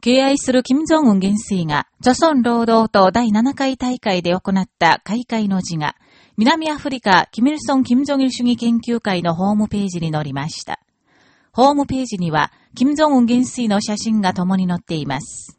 敬愛する金正恩元帥が、著孫労働党第7回大会で行った開会の字が、南アフリカ、キミルソン・キム・ジョギル主義研究会のホームページに載りました。ホームページには、金正恩元帥の写真が共に載っています。